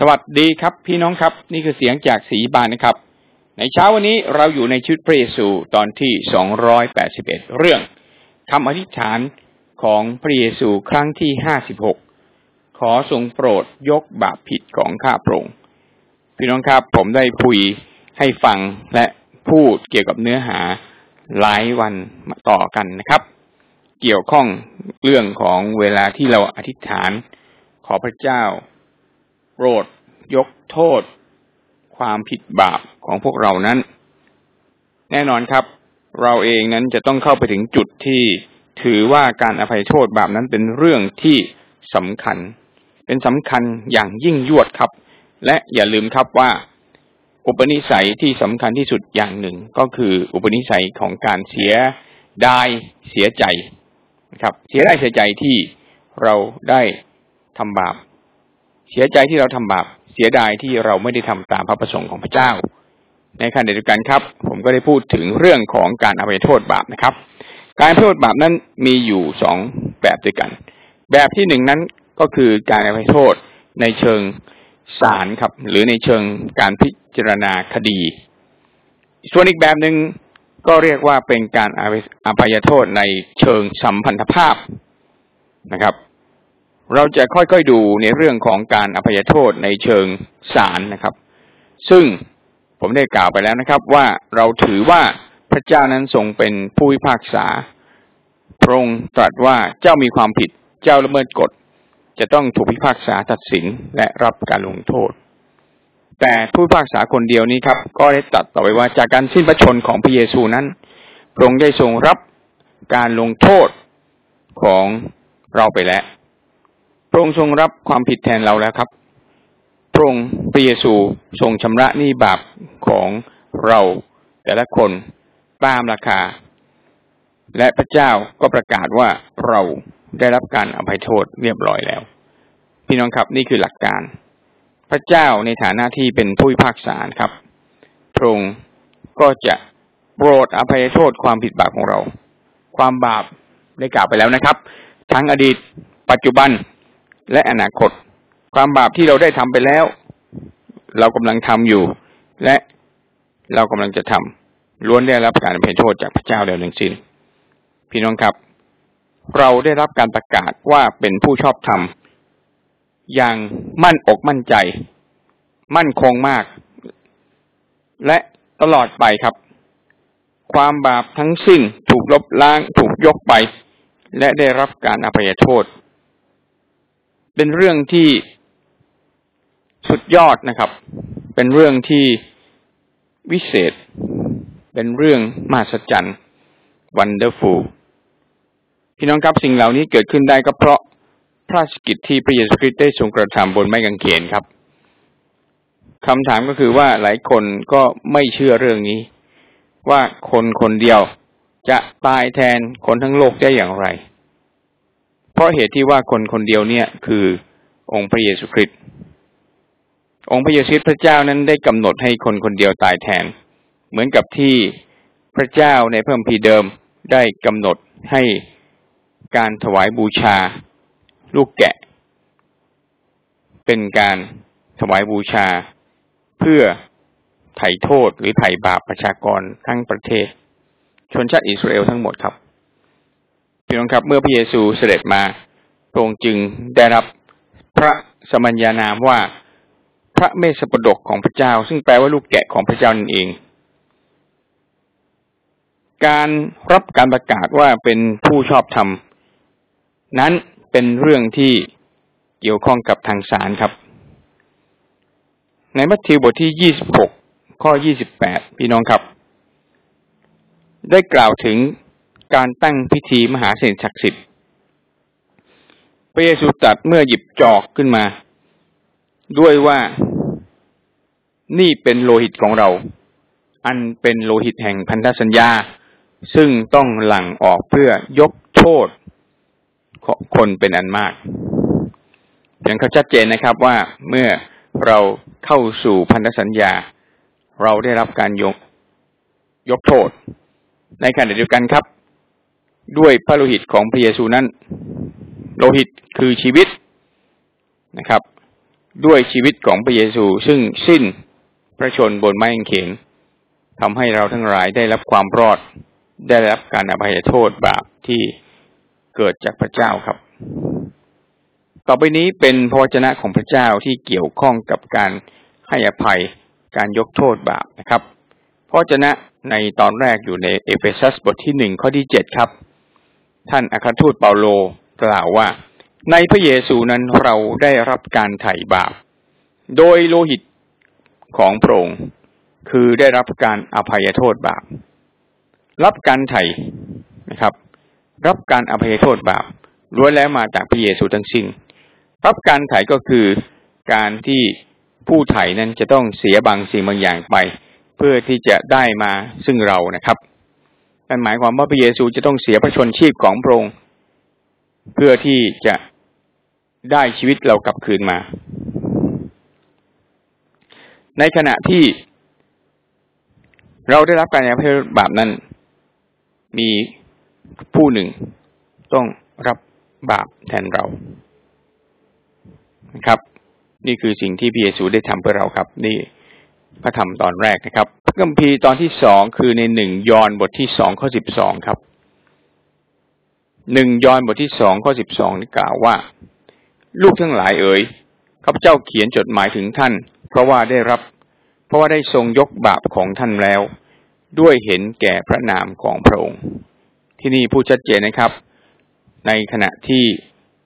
สวัสดีครับ พี่น้องครับ นี่คือเสียงจากสีบานนะครับ ในเช้าวันนี้เราอยู่ในชุดพระเยซูตอนที่สองร้อยแปดสิบเอ็ดเรื่องคำอธิษฐานของพระเยซูครั้งที่ห้าสิบหกขอทรงโปรดยกบาปผิดของข้าพระองค์พี่น้องครับผมได้พูดให้ฟังและพูดเกี่ยวกับเนื้อหาหลายวันมาต่อกันนะครับ เกี่ยวข้องเรื่องของเวลาที่เราอธิษฐาน ขอพระเจ้า โปรดยกโทษ ความผิดบาปของพวกเรานั้น แน่นอนครับ เราเองนั้นจะต้องเข้าไปถึงจุดที่ถือว่าการอภัยโทษบาปนั้นเป็นเรื่องที่สำคัญ เป็นสำคัญอย่างยิ่งยวดครับ และอย่าลืมครับว่า อุปนิสัยที่สำคัญที่สุดอย่างหนึ่ง ก็คืออุปนิสัยของการเสียดายเสียใจนะครับ เสียดายเสียใจที่เราได้ทำบาป เสียใจที่เราทำบาปเสียดายที่เราไม่ได้ทำตามพระประสงค์ของพระเจ้า ในขณะเดียวกันครับ ผมก็ได้พูดถึงเรื่องของการอภัยโทษบาปนะครับ การอภัยโทษบาปนั้นมีอยู่สองแบบด้วยกัน แบบที่หนึ่งนั้นก็คือการอภัยโทษในเชิงศาลครับ หรือในเชิงการพิจารณาคดี ส่วนอีกแบบหนึ่งก็เรียกว่าเป็นการอภัยโทษในเชิงสัมพันธภาพนะครับ เราจะค่อยๆดูในเรื่องของการอภัยโทษในเชิงศาลนะครับ ซึ่งผมได้กล่าวไปแล้วนะครับ ว่าเราถือว่าพระเจ้านั้นทรงเป็นผู้พิพากษา พระองค์ตรัสว่าเจ้ามีความผิดเจ้าละเมิดกฎ จะต้องถูกพิพากษาตัดสินและรับการลงโทษ แต่ผู้พิพากษาคนเดียวนี้ครับ ก็ได้ตัดต่อไปว่าจากการสิ้นพระชนของพระเยซูนั้นพระองค์ได้ทรงรับการลงโทษของเราไปแล้ว ระองค์ทรงรับความผิดแทนเราแล้วครับ พระองค์พระเยซูทรงชำระหนี้บาปของเราแต่ละคนตามราคา และพระเจ้าก็ประกาศว่าเราได้รับการอภัยโทษเรียบร้อยแล้ว พี่น้องครับนี่คือหลักการ พระเจ้าในฐานะที่เป็นผู้พิพากษาครับ พระองค์ก็จะโปรดอภัยโทษความผิดบาปของเรา ความบาปได้กล่าวไปแล้วนะครับ ทั้งอดีตปัจจุบัน และอนาคต ความบาปที่เราได้ทำไปแล้ว เรากำลังทำอยู่ และเรากำลังจะทำล้วนได้รับการอภัยโทษจากพระเจ้าแล้วทั้งสิ้น พี่น้องครับ เราได้รับการประกาศว่าเป็นผู้ชอบธรรมอย่างมั่นอกมั่นใจ มั่นคงมาก และตลอดไปครับ ความบาปทั้งสิ้นถูกลบล้างถูกยกไป และได้รับการอภัยโทษ เป็นเรื่องที่สุดยอดนะครับ เป็นเรื่องที่วิเศษ เป็นเรื่องมหัศจรรย์ wonderful พี่น้องครับสิ่งเหล่านี้เกิดขึ้นได้ก็เพราะพระสกิจที่พระเยซูคริสต์ได้ทรงกระทำบนไม้กางเขนครับคำถามก็คือว่าหลายคนก็ไม่เชื่อเรื่องนี้ ว่าคนคนเดียวจะตายแทนคนทั้งโลกได้อย่างไร เพราะเหตุที่ว่าคนคนเดียวเนี่ยคือองค์พระเยซูคริสต์องค์พระเยซูคริสต์พระเจ้านั้นได้กำหนดให้คนคนเดียวตายแทน เหมือนกับที่พระเจ้าในเพิ่มพีเดิมได้กำหนดให้การถวายบูชา ลูกแกะ เป็นการถวายบูชา เพื่อไถ่โทษหรือไถ่บาปประชากรทั้งประเทศ ชนชาติอิสราเอลทั้งหมดครับ พี่น้องครับ เมื่อพระเยซูเสด็จมาพระองค์จึงได้รับพระสมัญญานามว่าพระเมสสปดกของพระเจ้า ซึ่งแปลว่าลูกแกะของพระเจ้านั่นเอง การรับการประกาศว่าเป็นผู้ชอบธรรม นั้นเป็นเรื่องที่เกี่ยวข้องกับทางสารครับ ในมัทธิวบทที่ยี่สิบหกข้อยี่สิบแปดพี่น้องครับ ได้กล่าวถึง การตั้งพิธีมหาเศรษฐศักดิ์สิทธิ์ พระเยซูตรัสเมื่อหยิบจอกขึ้นมา ด้วยว่านี่เป็นโลหิตของเรา อันเป็นโลหิตแห่งพันธสัญญา ซึ่งต้องหลั่งออกเพื่อยกโทษของคนเป็นอันมากอย่างเขาชัดเจนนะครับว่าเมื่อเราเข้าสู่พันธสัญญา เราได้รับการยกยกโทษ ในขณะเดียวกันครับ ด้วยพระโลหิตของพระเยซูนั้น โลหิตคือชีวิตนะครับ ด้วยชีวิตของพระเยซู ซึ่งสิ้นพระชนบนไม้กางเขนทำให้เราทั้งหลายได้รับความรอด ได้รับการอภัยโทษบาปที่เกิดจากพระเจ้าครับ ต่อไปนี้เป็นพระวจนะของพระเจ้าที่เกี่ยวข้องกับการให้อภัยการยกโทษบาปนะครับพระวจนะในตอนแรกอยู่ในเอเฟซัสบทที่หนึ่งข้อที่เจ็ดครับ ท่านอัครทูตเปาโลกล่าวว่า ในพระเยซูนั้นเราได้รับการไถ่บาป โดยโลหิตของพระองค์คือได้รับการอภัยโทษบาป รับการไถ่นะครับ รับการอภัยโทษบาปล้วนแล้วมาจากพระเยซูทั้งสิ้น รับการไถ่ก็คือการที่ผู้ไถ่นั้นจะต้องเสียบางสิ่งบางอย่างไป เพื่อที่จะได้มาซึ่งเรานะครับ นั่นหมายความว่าพระเยซูจะต้องเสียพระชนชีพของพระองค์เพื่อที่จะได้ชีวิตเรากลับคืนมา ในขณะที่เราได้รับการอภัยบาปนั้น มีผู้หนึ่งต้องรับบาปแทนเรานะครับ นี่คือสิ่งที่พระเยซูได้ทำเพื่อเราครับ นี่พระธรรมตอนแรกนะครับ คัมภีร์ตอนที่สองคือในหนึ่งยอห์นบทที่สองข้อสิบสองครับหนึ่งยอห์นบทที่สองข้อสิบสองกล่าวว่า ลูกทั้งหลายเอ๋ยข้าพเจ้าเขียนจดหมายถึงท่าน เพราะว่าได้รับ เพราะว่าได้ทรงยกบาปของท่านแล้ว ด้วยเห็นแก่พระนามของพระองค์ ที่นี่พูดชัดเจนนะครับ ในขณะที่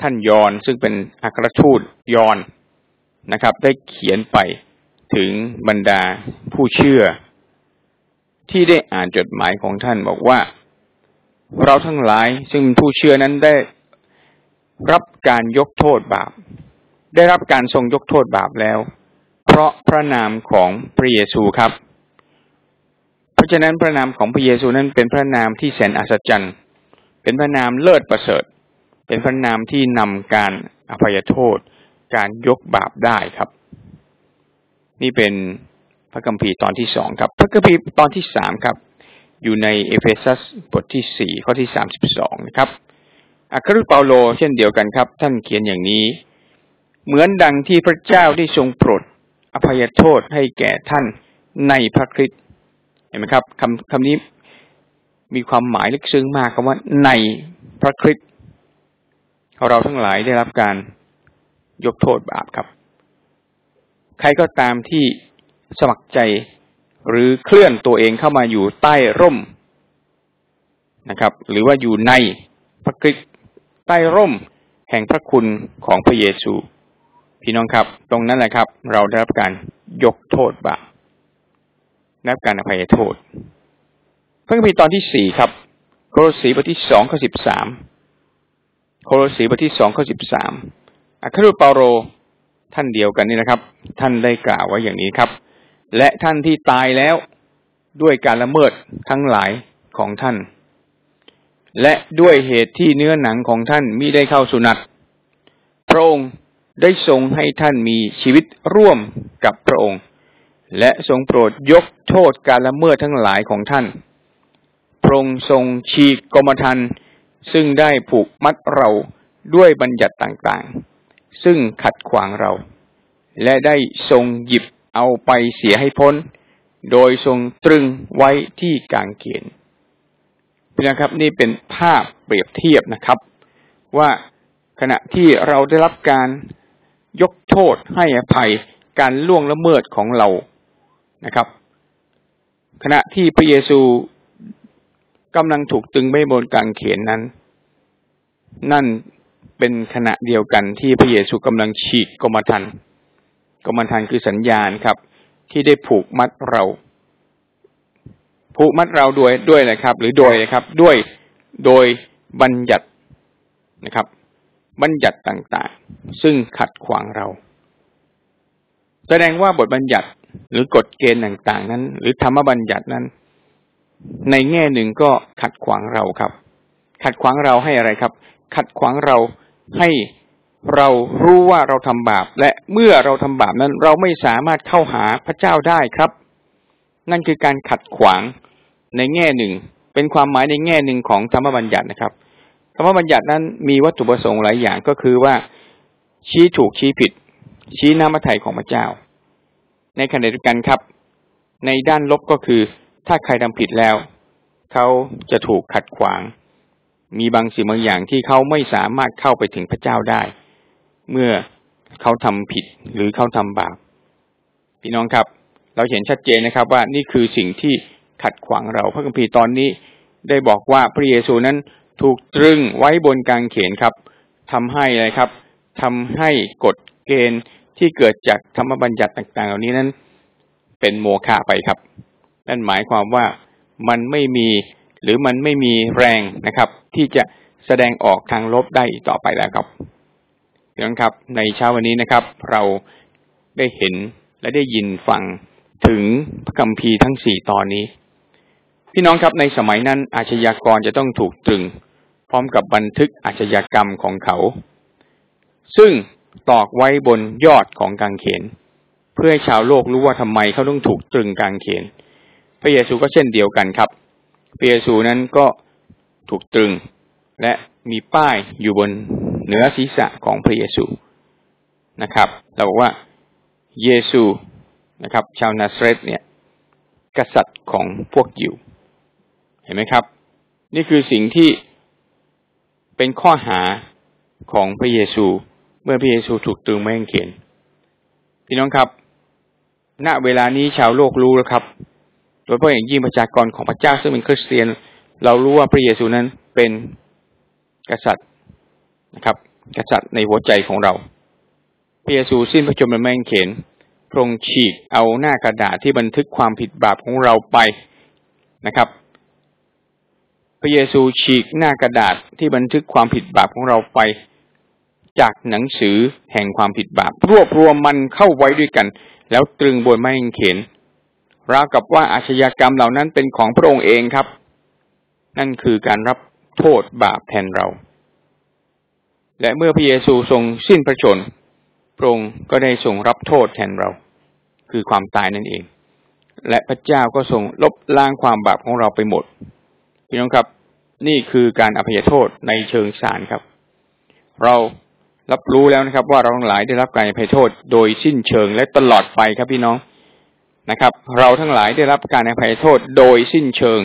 ท่านยอนซึ่งเป็นอัครทูตยอนนะครับ ได้เขียนไปถึงบรรดาผู้เชื่อ ที่ได้อ่านจดหมายของท่านบอกว่า เราทั้งหลายซึ่งผู้เชื่อนั้นได้รับการยกโทษบาป ได้รับการทรงยกโทษบาปแล้ว เพราะพระนามของพระเยซูครับ เพราะฉะนั้นพระนามของพระเยซูนั้นเป็นพระนามที่แสนอัศจรรย์ เป็นพระนามเลิศประเสริฐ เป็นพระนามที่นำการอภัยโทษ การยกบาปได้ครับ นี่เป็น พระคัมภีร์ตอนที่สองครับ พระคัมภีร์ตอนที่สามครับ อยู่ในเอเฟซัสบทที่สี่ข้อที่สามสิบสองนะครับอัครเปาโลเช่นเดียวกันครับ ท่านเขียนอย่างนี้ เหมือนดังที่พระเจ้าได้ทรงโปรดอภัยโทษให้แก่ท่านในพระคริสต์เห็นไหมครับคำคำนี้มีความหมายลึกซึ้งมากคำว่าในพระคริสต์เราทั้งหลายได้รับการยกโทษบาปครับ ใครก็ตามที่ สมัครใจ หรือเคลื่อนตัวเองเข้ามาอยู่ใต้ร่มนะครับ หรือว่าอยู่ในพระคริสต์ใต้ร่มแห่งพระคุณของพระเยซู พี่น้องครับ ตรงนั้นแหละครับ เราได้รับการยกโทษบาปได้รับการอภัยโทษ พระคัมภีร์ตอนที่สี่ครับ โครสีบทที่สองข้อสิบสามโคโลสีบทที่สองข้อสิบสามอัครเปาโรท่านเดียวกันนี่นะครับ ท่านได้กล่าวไว้อย่างนี้ครับ และท่านที่ตายแล้วด้วยการละเมิดทั้งหลายของท่าน และด้วยเหตุที่เนื้อหนังของท่านมิได้เข้าสุนัตพระองค์ได้ทรงให้ท่านมีชีวิตร่วมกับพระองค์ และทรงโปรดยกโทษการละเมิดทั้งหลายของท่าน พระองค์ทรงฉีกกรมธรรม์ซึ่งได้ผูกมัดเราด้วยบัญญัติต่างๆ ซึ่งขัดขวางเรา และได้ทรงหยิบ เอาไปเสียให้พ้น โดยทรงตรึงไว้ที่กางเขนพี่นะครับนี่เป็นภาพเปรียบเทียบนะครับ ว่าขณะที่เราได้รับการยกโทษให้อภัยการล่วงละเมิดของเรานะครับ ขณะที่พระเยซูกำลังถูกตึงไว้บนกางเขนนั้น นั่นเป็นขณะเดียวกันที่พระเยซูกำลังฉีกกรมธรรม์ กรรมธรรม์คือสัญญาณครับ ที่ได้ผูกมัดเรา ผูกมัดเราด้วยด้วยอะไรครับ หรือโดยนะครับ ด้วยโดยบัญญัตินะครับ บัญญัติต่างๆ ซึ่งขัดขวางเรา แสดงว่าบทบัญญัติหรือกฎเกณฑ์ต่างๆ นั้น หรือธรรมบัญญัตินั้น ในแง่หนึ่งก็ขัดขวางเราครับ ขัดขวางเราให้อะไรครับ ขัดขวางเราให้ เรารู้ว่าเราทำบาป และเมื่อเราทำบาปนั้น เราไม่สามารถเข้าหาพระเจ้าได้ครับ นั่นคือการขัดขวางในแง่หนึ่ง เป็นความหมายในแง่หนึ่งของธรรมบัญญัตินะครับ ธรรมบัญญัตินั้นมีวัตถุประสงค์หลายอย่างก็คือว่าชี้ถูกชี้ผิด ชี้น้ำพระทัยของพระเจ้า ในขณะเดียวกันครับ ในด้านลบก็คือถ้าใครทำผิดแล้ว เขาจะถูกขัดขวาง มีบางสิ่งบางอย่างที่เขาไม่สามารถเข้าไปถึงพระเจ้าได้ เมื่อเขาทำผิดหรือเขาทำบาปพี่น้องครับ เราเห็นชัดเจนนะครับ ว่านี่คือสิ่งที่ขัดขวางเรา พระคัมภีร์ตอนนี้ได้บอกว่าพระเยซูนั้นถูกตรึงไว้บนกางเขนครับทำให้อะไรครับทำให้กฎเกณฑ์ที่เกิดจากธรรมบัญญัติต่าง ๆ เหล่านี้นั้น เป็นโมฆะไปครับนั่นหมายความว่ามันไม่มีหรือมันไม่มีแรงนะครับ ที่จะแสดงออกทางลบได้อีกต่อไปแล้วครับ พี่น้องครับ ในเช้าวันนี้นะครับ เราได้เห็นและได้ยินฟังถึงพระคัมภีร์ทั้งสี่ตอนนี้ พี่น้องครับในสมัยนั้นอาชญากรจะต้องถูกตรึง พร้อมกับบันทึกอาชญากรรมของเขา ซึ่งตอกไว้บนยอดของกางเขน เพื่อให้ชาวโลกรู้ว่าทำไมเขาต้องถูกตรึงกางเขน พระเยซูก็เช่นเดียวกันครับพระเยซูนั้นก็ถูกตรึง และมีป้ายอยู่บน เหนือศีรษะของพระเยซูนะครับ เราบอกว่าเยซูนะครับ ชาวนาซเรตเนี่ย กษัตริย์ของพวกยิว เห็นไหมครับ นี่คือสิ่งที่เป็นข้อหาของพระเยซู เมื่อพระเยซูถูกตรึงไม้กางเขนพี่น้องครับ ณเวลานี้ชาวโลกรู้แล้วครับโดยเฉพาะอย่างยิ่งประชากรของพระเจ้าซึ่งเป็นคริสเตียน เรารู้ว่าพระเยซูนั้นเป็นกษัตริย์ นะครับ กษัตริย์ในหัวใจของเราพระเยซูสิ้นพระชนม์บนไม้กางเขนพระองค์ฉีกเอาหน้ากระดาษที่บันทึกความผิดบาปของเราไปนะครับ พระเยซูฉีกหน้ากระดาษที่บันทึกความผิดบาปของเราไป จากหนังสือแห่งความผิดบาป รวบรวมมันเข้าไว้ด้วยกัน แล้วตรึงบนไม้กางเขนราวกับว่าอาชญากรรมเหล่านั้นเป็นของพระองค์เองครับ นั่นคือการรับโทษบาปแทนเรา และเมื่อพระเยซูทรงสิ้นพระชนม์พระองค์ก็ได้ทรงรับโทษแทนเรา คือความตายนั่นเอง และพระเจ้าก็ทรงลบล้างความบาปของเราไปหมดพี่น้องครับ นี่คือการอภัยโทษในเชิงสารครับ เรารับรู้แล้วนะครับ ว่าเราทั้งหลายได้รับการอภัยโทษโดยสิ้นเชิงและตลอดไปครับพี่น้องนะครับ เราทั้งหลายได้รับการอภัยโทษโดยสิ้นเชิง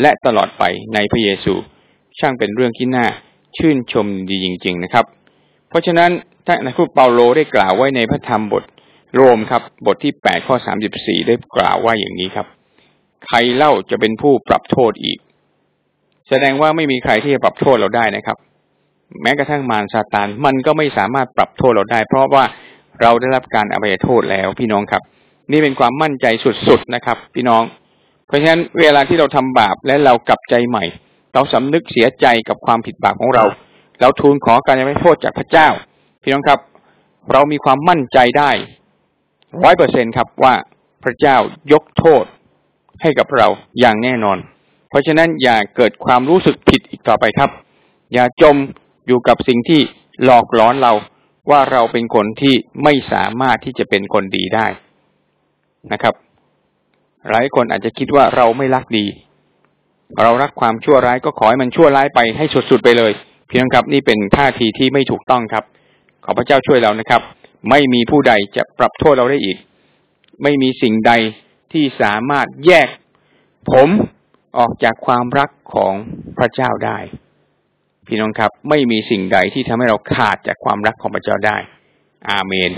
และตลอดไปในพระเยซู ช่างเป็นเรื่องที่น่า ชื่นชมดีจริง ๆนะครับ เพราะฉะนั้นท่านทูตเปาโลได้กล่าวไว้ในพระธรรมบทโรมครับ บทที่แปดข้อสามสิบสี่ได้กล่าวว่าอย่างนี้ครับ ใครเล่าจะเป็นผู้ปรับโทษอีก แสดงว่าไม่มีใครที่จะปรับโทษเราได้นะครับ แม้กระทั่งมารซาตานมันก็ไม่สามารถปรับโทษเราได้ เพราะว่าเราได้รับการอภัยโทษแล้วพี่น้องครับ นี่เป็นความมั่นใจสุดๆนะครับ พี่น้อง เพราะฉะนั้นเวลาที่เราทำบาปและเรากลับใจใหม่ เราสำนึกเสียใจกับความผิดบาปของเรา เราทูลขอการอภัยโทษจากพระเจ้า พี่น้องครับ เรามีความมั่นใจได้ร้อยเปอร์เซ็นครับว่าพระเจ้ายกโทษให้กับเราอย่างแน่นอน เพราะฉะนั้นอย่าเกิดความรู้สึกผิดอีกต่อไปครับ อย่าจมอยู่กับสิ่งที่หลอกหลอนเราว่าเราเป็นคนที่ไม่สามารถที่จะเป็นคนดีได้นะครับ หลายคนอาจจะคิดว่าเราไม่รักดี เรารักความชั่วร้ายก็ขอให้มันชั่วร้ายไปให้สุดๆไปเลยพี่น้องครับนี่เป็นท่าทีที่ไม่ถูกต้องครับ ขอพระเจ้าช่วยเรานะครับ ไม่มีผู้ใดจะปรับโทษเราได้อีก ไม่มีสิ่งใดที่สามารถแยก ผมออกจากความรักของพระเจ้าได้ พี่น้องครับ ไม่มีสิ่งใดที่ทำให้เราขาดจากความรักของพระเจ้าได้ อาเมน